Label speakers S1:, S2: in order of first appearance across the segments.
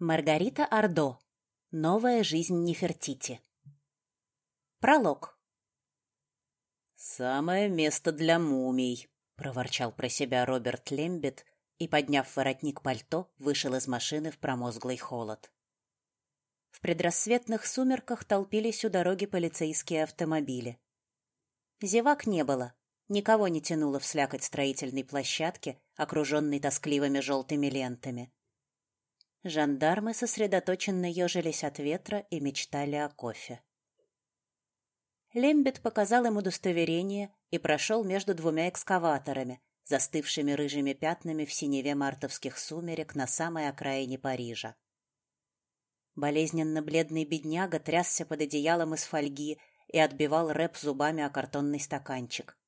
S1: Маргарита Ордо. Новая жизнь Нефертити. Пролог.
S2: «Самое место для мумий», — проворчал про себя Роберт Лембет и, подняв воротник пальто, вышел из машины в промозглый холод.
S1: В предрассветных сумерках толпились у дороги полицейские автомобили. Зевак не было, никого не тянуло в слякоть строительной площадки, окруженной тоскливыми желтыми лентами. Жандармы сосредоточенно ежились от ветра и мечтали о кофе. Лембет показал им удостоверение и прошел между двумя экскаваторами, застывшими рыжими пятнами в синеве мартовских сумерек на самой окраине Парижа. Болезненно бледный бедняга трясся под одеялом из фольги и отбивал рэп зубами о картонный стаканчик.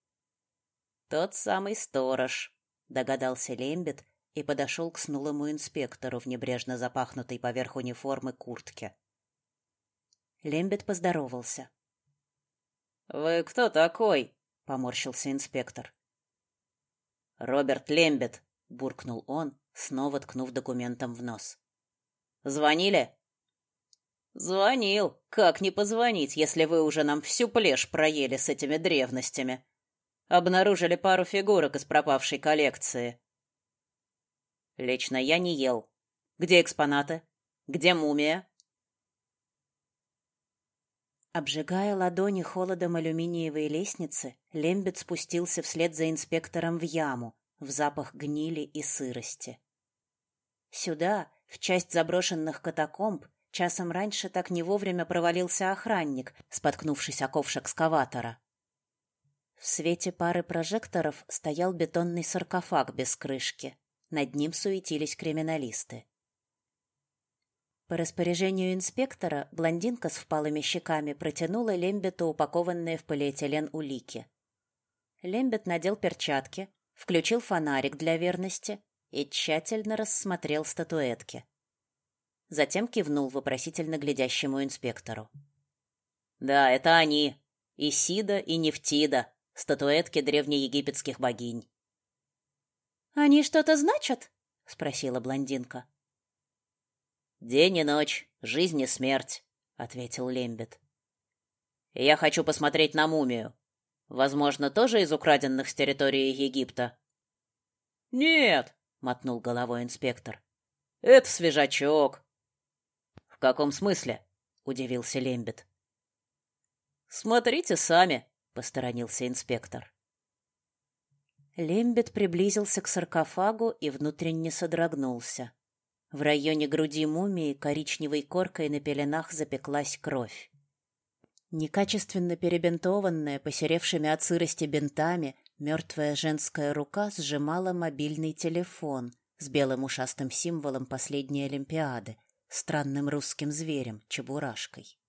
S2: «Тот самый сторож», — догадался Лембет, и подошел к снулому инспектору в небрежно запахнутой поверх униформы куртке.
S1: Лембет поздоровался.
S2: «Вы кто такой?» — поморщился инспектор.
S1: «Роберт Лембет», — буркнул он, снова ткнув документом в нос.
S2: «Звонили?»
S1: «Звонил. Как не позвонить, если вы уже нам всю плешь проели с этими древностями? Обнаружили пару фигурок из пропавшей коллекции.
S2: Лично я не ел. Где экспонаты? Где мумия?
S1: Обжигая ладони холодом алюминиевой лестницы, Лембет спустился вслед за инспектором в яму, в запах гнили и сырости. Сюда, в часть заброшенных катакомб, часом раньше так не вовремя провалился охранник, споткнувшись о ковш экскаватора. В свете пары прожекторов стоял бетонный саркофаг без крышки. Над ним суетились криминалисты. По распоряжению инспектора блондинка с впалыми щеками протянула Лембету упакованные в полиэтилен улики. Лембет надел перчатки, включил фонарик для верности и тщательно рассмотрел статуэтки. Затем кивнул вопросительно глядящему инспектору.
S2: «Да, это они. Исида и Нефтида, статуэтки древнеегипетских богинь.
S1: Они что-то значат? спросила блондинка.
S2: День и ночь, жизнь и смерть, ответил Лембет. Я хочу посмотреть на мумию. Возможно, тоже из украденных с территории Египта.
S1: Нет, мотнул головой инспектор.
S2: Это свежачок. В каком смысле? удивился Лембет.
S1: Смотрите сами, посторонился инспектор. Лембет приблизился к саркофагу и внутренне содрогнулся. В районе груди мумии коричневой коркой на пеленах запеклась кровь. Некачественно перебинтованная, посеревшими от сырости бинтами, мертвая женская рука сжимала мобильный телефон с белым ушастым символом последней Олимпиады, странным русским зверем, чебурашкой.